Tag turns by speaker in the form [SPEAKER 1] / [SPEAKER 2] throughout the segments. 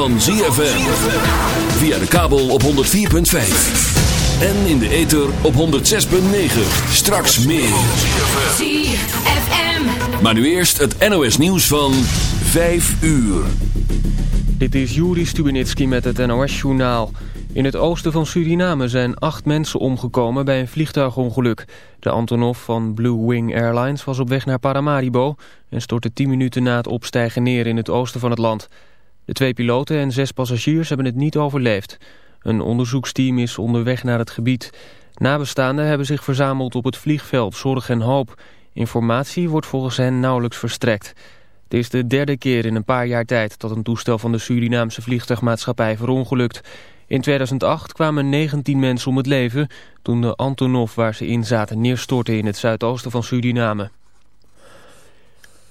[SPEAKER 1] van ZFM Via de kabel op 104.5 en in de ether op 106.9. Straks meer.
[SPEAKER 2] ZFM.
[SPEAKER 1] Maar nu eerst het NOS nieuws van 5 uur.
[SPEAKER 3] Dit is Juri Stubenitski met het NOS-journaal. In het oosten van Suriname zijn acht mensen omgekomen bij een vliegtuigongeluk. De Antonov van Blue Wing Airlines was op weg naar Paramaribo... en stortte 10 minuten na het opstijgen neer in het oosten van het land. De twee piloten en zes passagiers hebben het niet overleefd. Een onderzoeksteam is onderweg naar het gebied. Nabestaanden hebben zich verzameld op het vliegveld Zorg en Hoop. Informatie wordt volgens hen nauwelijks verstrekt. Het is de derde keer in een paar jaar tijd dat een toestel van de Surinaamse vliegtuigmaatschappij verongelukt. In 2008 kwamen 19 mensen om het leven toen de Antonov waar ze in zaten neerstortte in het zuidoosten van Suriname.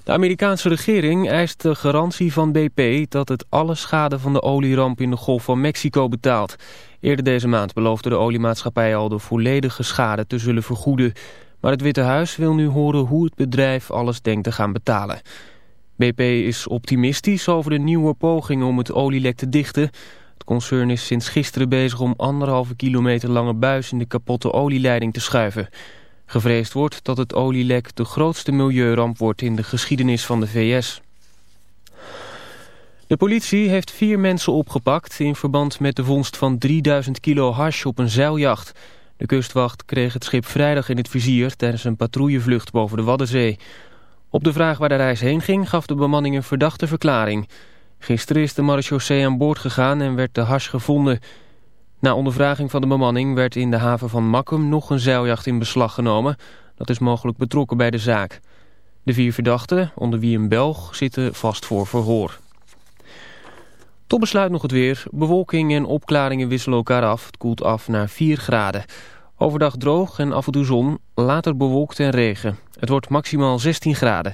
[SPEAKER 3] De Amerikaanse regering eist de garantie van BP dat het alle schade van de olieramp in de Golf van Mexico betaalt. Eerder deze maand beloofde de oliemaatschappij al de volledige schade te zullen vergoeden. Maar het Witte Huis wil nu horen hoe het bedrijf alles denkt te gaan betalen. BP is optimistisch over de nieuwe pogingen om het olielek te dichten. Het concern is sinds gisteren bezig om anderhalve kilometer lange buis in de kapotte olieleiding te schuiven. Gevreesd wordt dat het olielek de grootste milieuramp wordt in de geschiedenis van de VS. De politie heeft vier mensen opgepakt in verband met de vondst van 3000 kilo hash op een zeiljacht. De kustwacht kreeg het schip vrijdag in het vizier tijdens een patrouillevlucht boven de Waddenzee. Op de vraag waar de reis heen ging gaf de bemanning een verdachte verklaring. Gisteren is de marechaussee aan boord gegaan en werd de hash gevonden... Na ondervraging van de bemanning werd in de haven van Makkum nog een zeiljacht in beslag genomen. Dat is mogelijk betrokken bij de zaak. De vier verdachten, onder wie een Belg, zitten vast voor verhoor. Tot besluit nog het weer. Bewolking en opklaringen wisselen elkaar af. Het koelt af naar 4 graden. Overdag droog en af en toe zon, later bewolkt en regen. Het wordt maximaal 16 graden.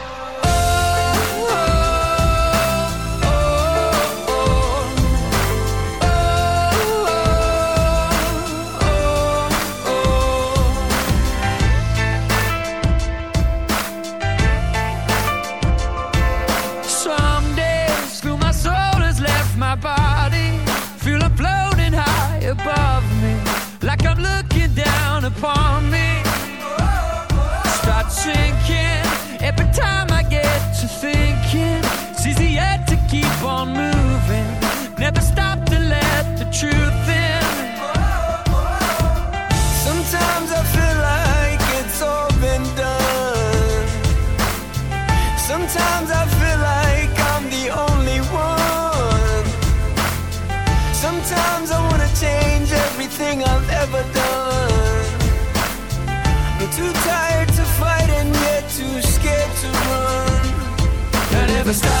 [SPEAKER 4] I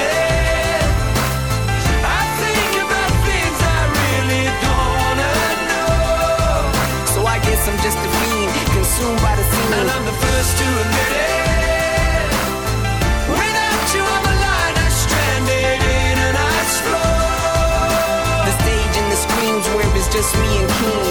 [SPEAKER 5] So I guess I'm just a fiend, consumed by the scene.
[SPEAKER 6] And I'm the first to admit it. Without you on the line, I'm stranded in an ice floor.
[SPEAKER 5] The stage and the screams where it's just me and Keen.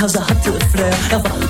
[SPEAKER 7] هذا حتى الفراق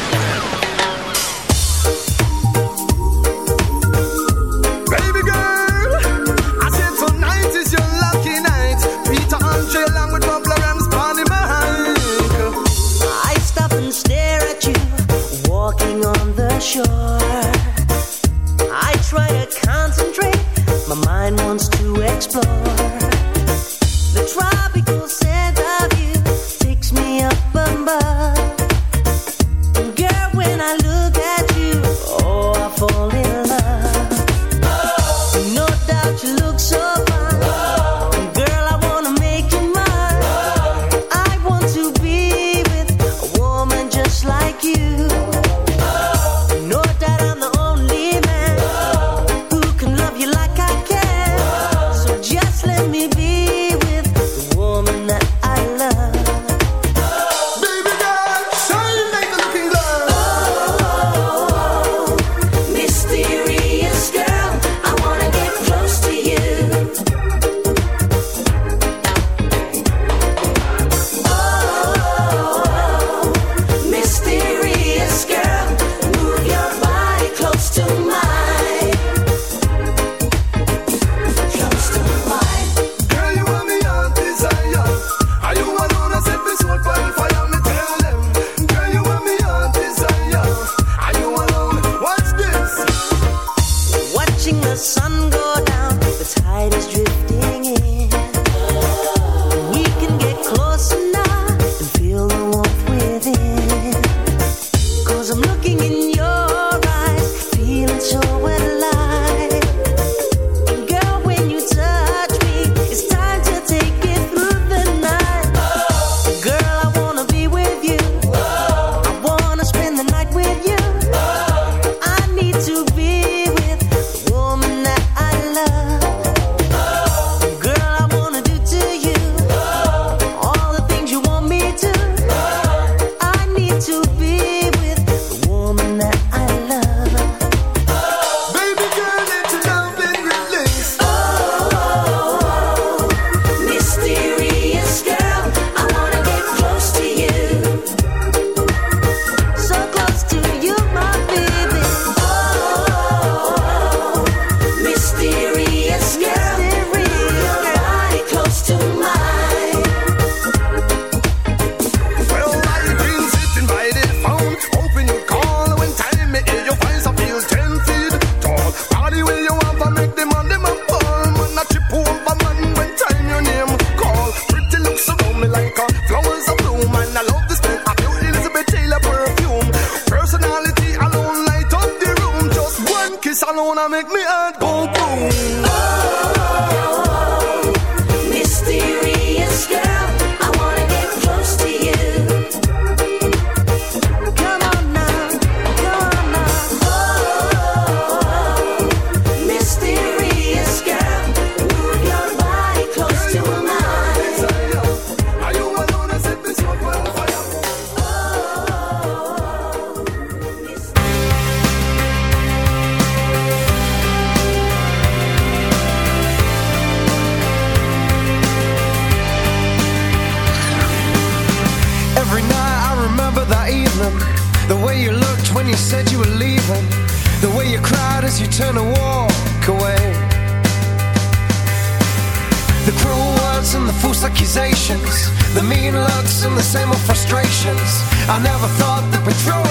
[SPEAKER 8] same old frustrations. I never thought that we'd throw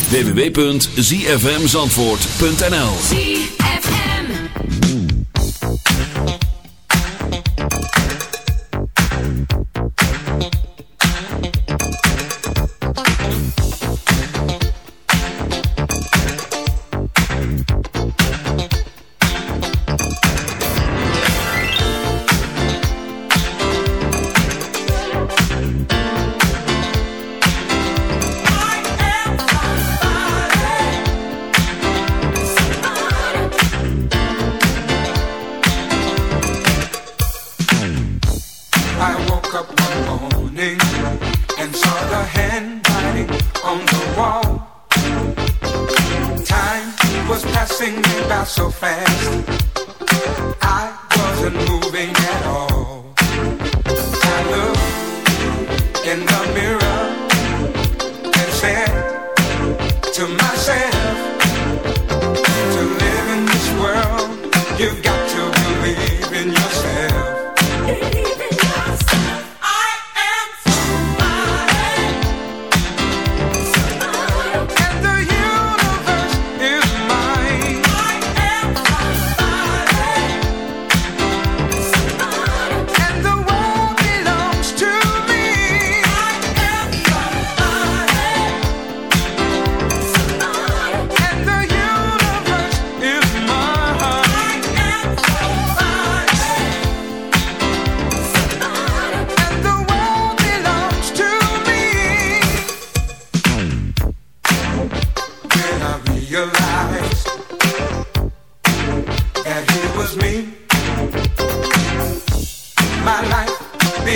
[SPEAKER 9] www.zfmzandvoort.nl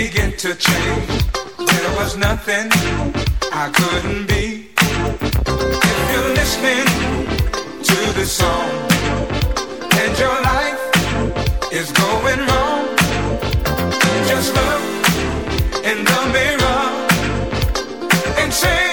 [SPEAKER 10] begin
[SPEAKER 11] to change. There was nothing I couldn't be. If you're listening to this song and your life is going wrong, just look in the mirror and
[SPEAKER 9] say.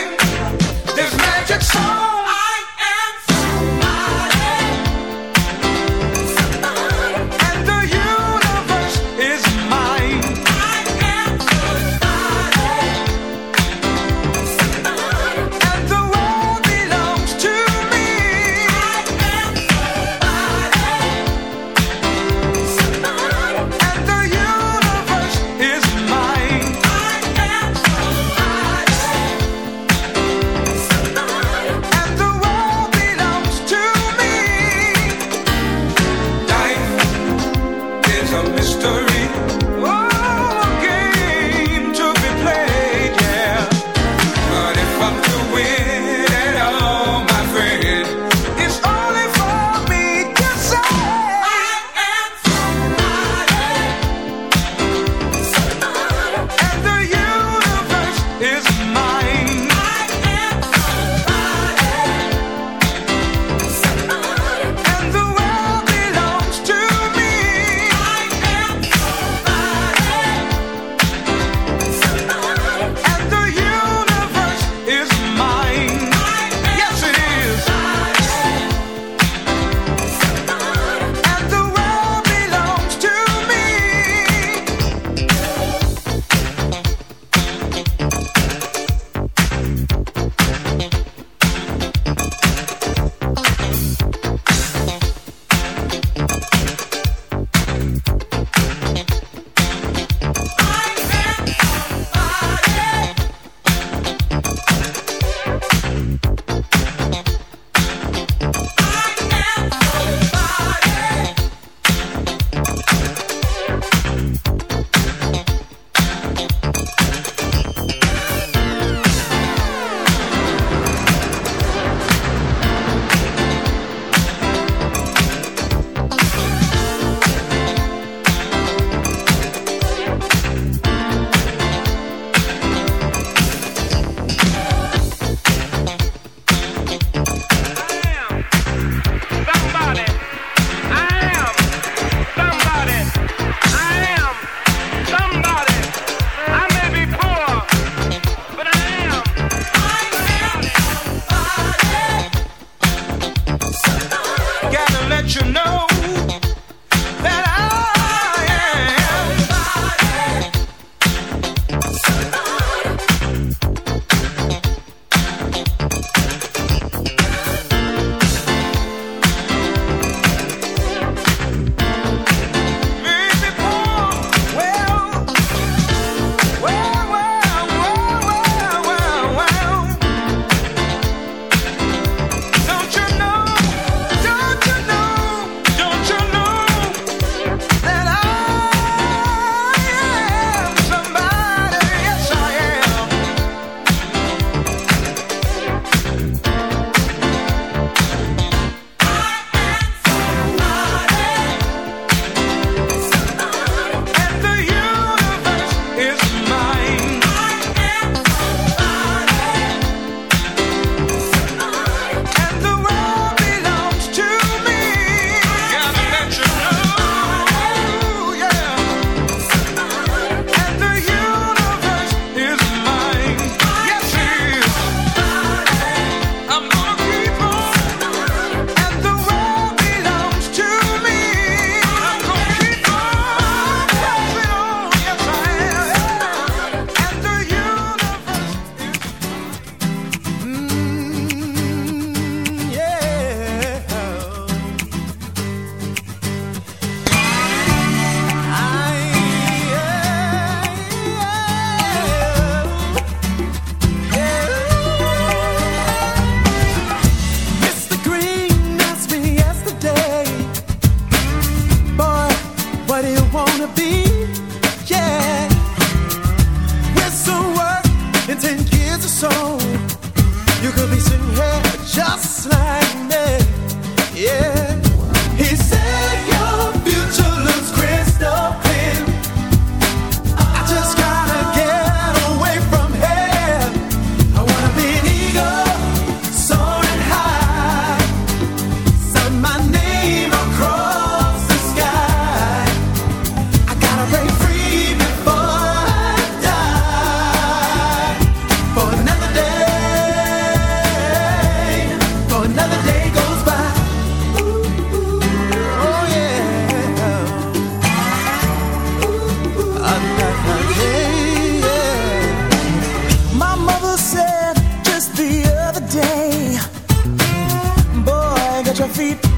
[SPEAKER 9] your feet.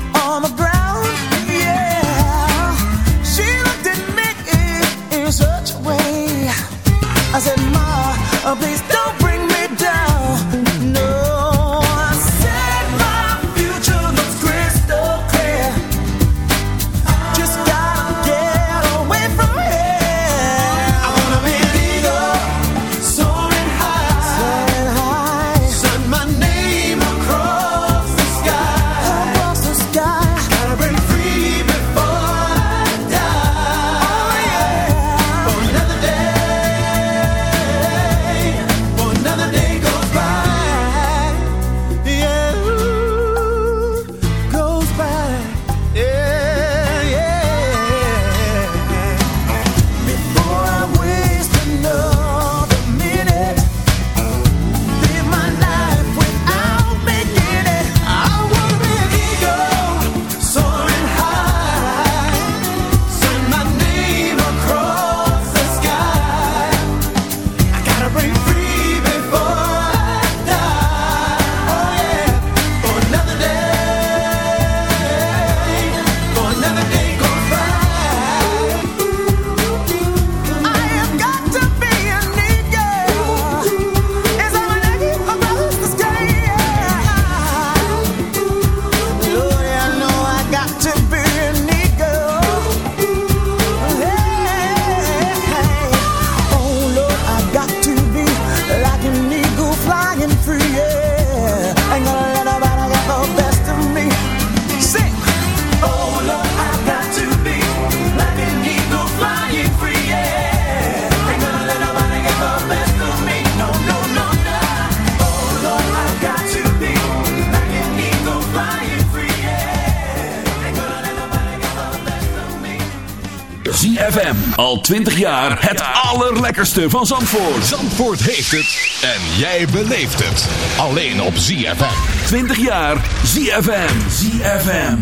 [SPEAKER 1] Al 20 jaar het allerlekkerste van Zandvoort.
[SPEAKER 12] Zandvoort heeft het en jij beleeft het. Alleen op ZFM.
[SPEAKER 1] 20 jaar ZFM. ZFM.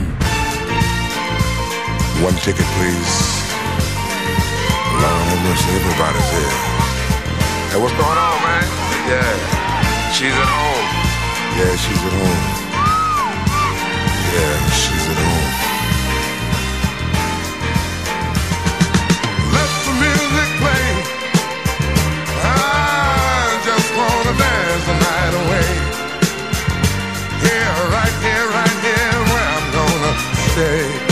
[SPEAKER 13] One ticket please. Lord have mercy, everybody's here. Hey, what's going on, man? Yeah, she's at home. Yeah, she's at home. Yeah, she's at home. say.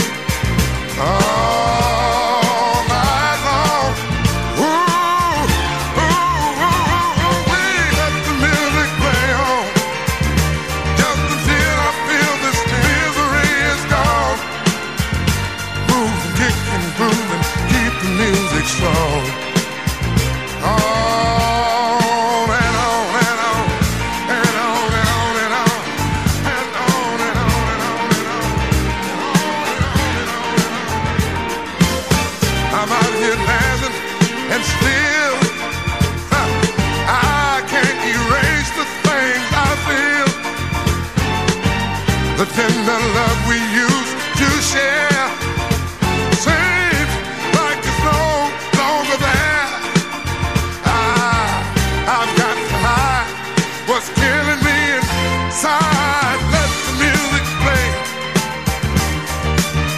[SPEAKER 13] outside, let the music play.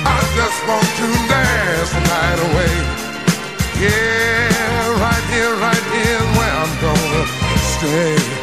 [SPEAKER 13] I
[SPEAKER 14] just want to
[SPEAKER 15] dance the
[SPEAKER 14] night away. Yeah, right here, right here, where I'm gonna stay.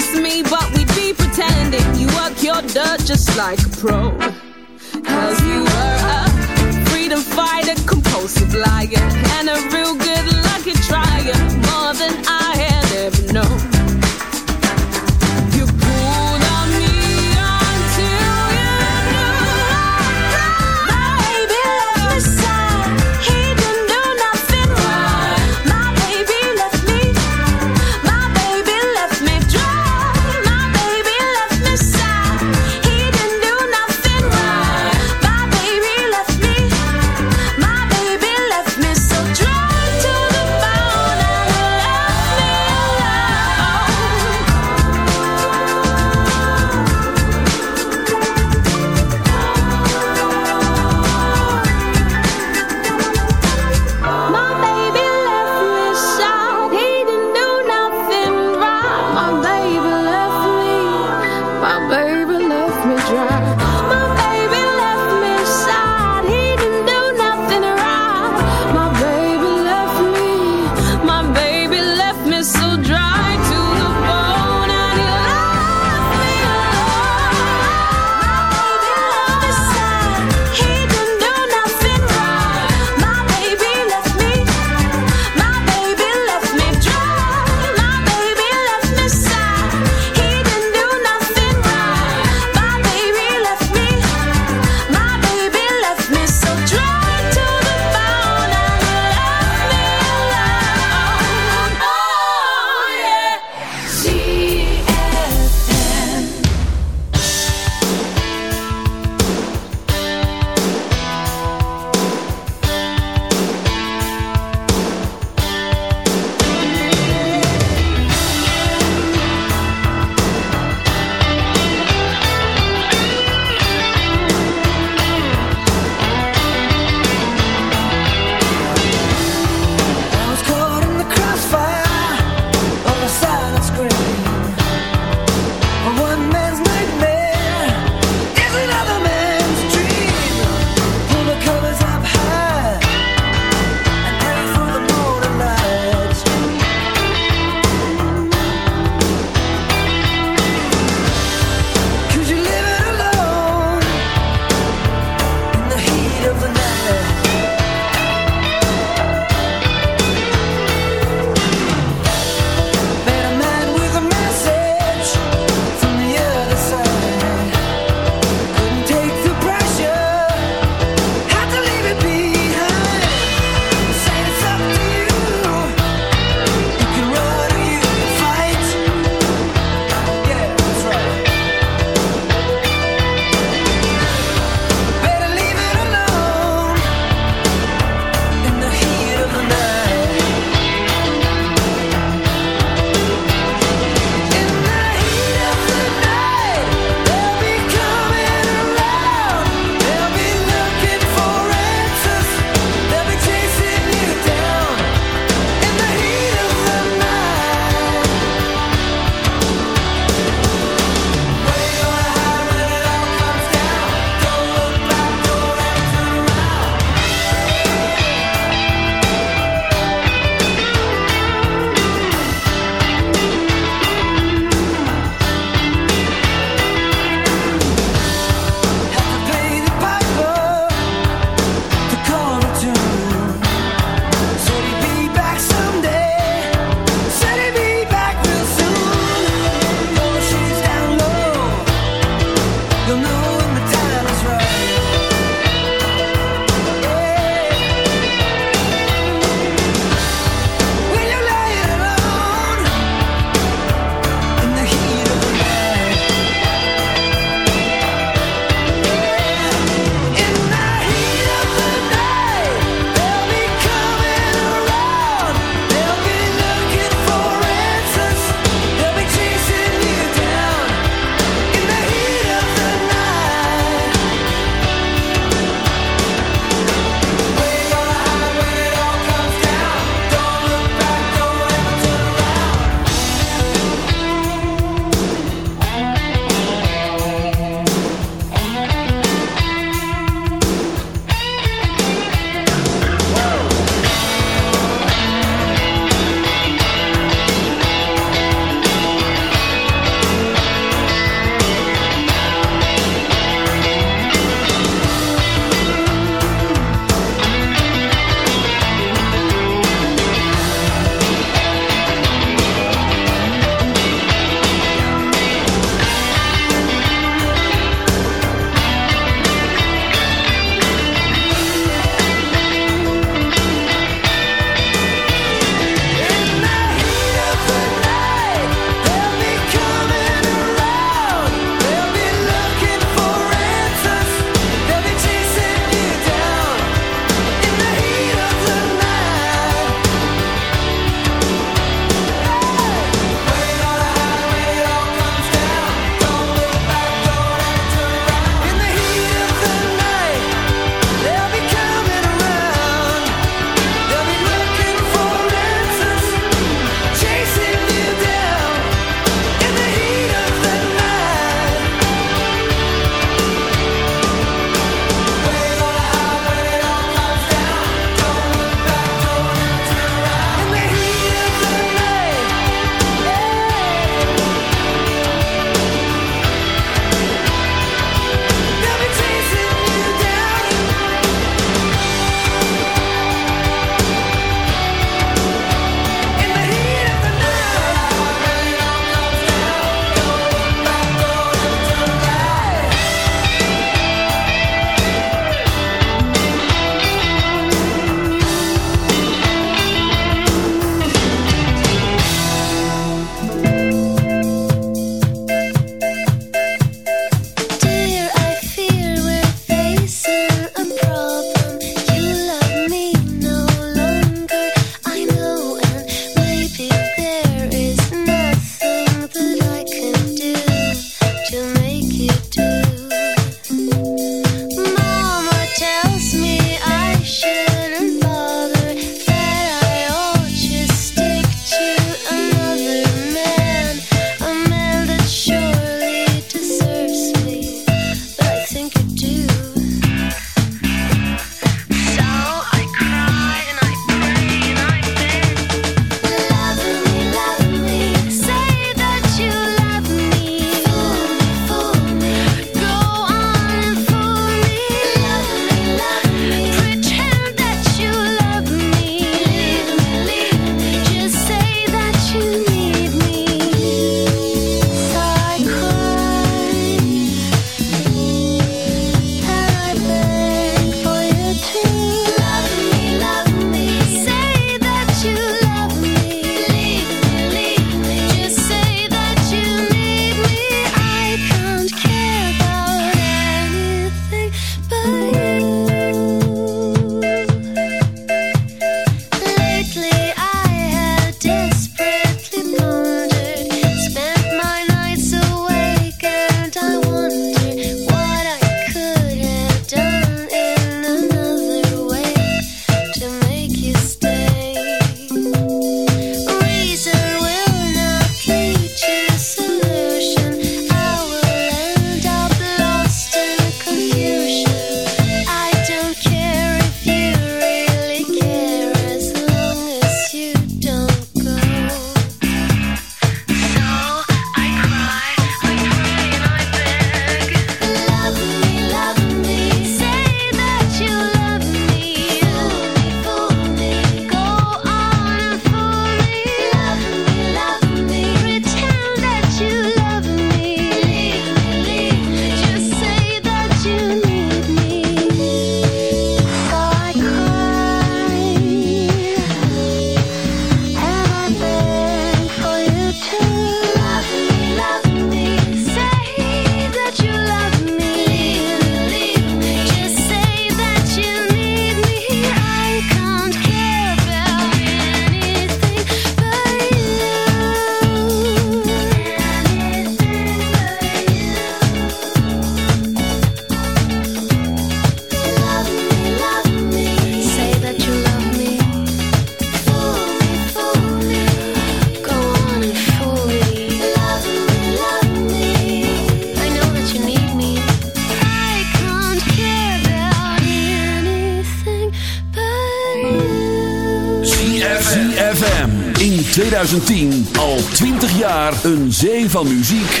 [SPEAKER 1] 2010 al 20 jaar een zee van muziek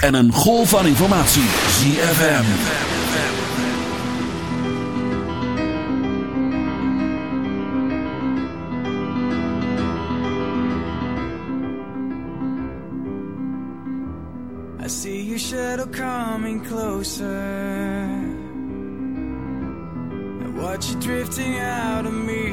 [SPEAKER 1] en een golf van informatie. ZFM.
[SPEAKER 4] I see your shadow coming closer. I watch you drifting out of me.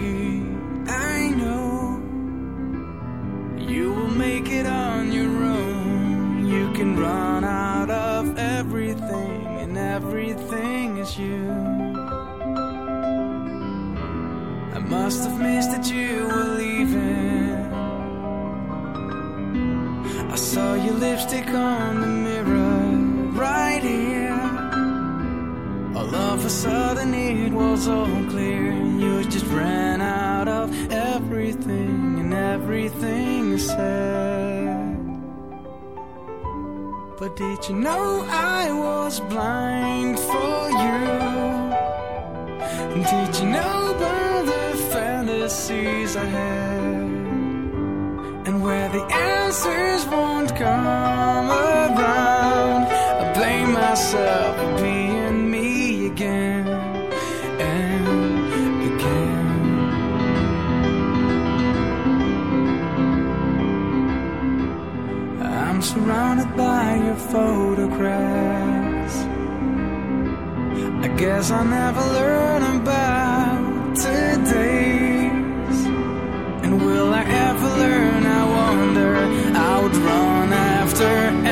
[SPEAKER 4] did you know I was blind for you? Did you know about the fantasies I had? And where the answers won't come around, I blame myself. surrounded by your photographs. I guess I never learn about today's. And will I ever learn? I wonder. I would run after.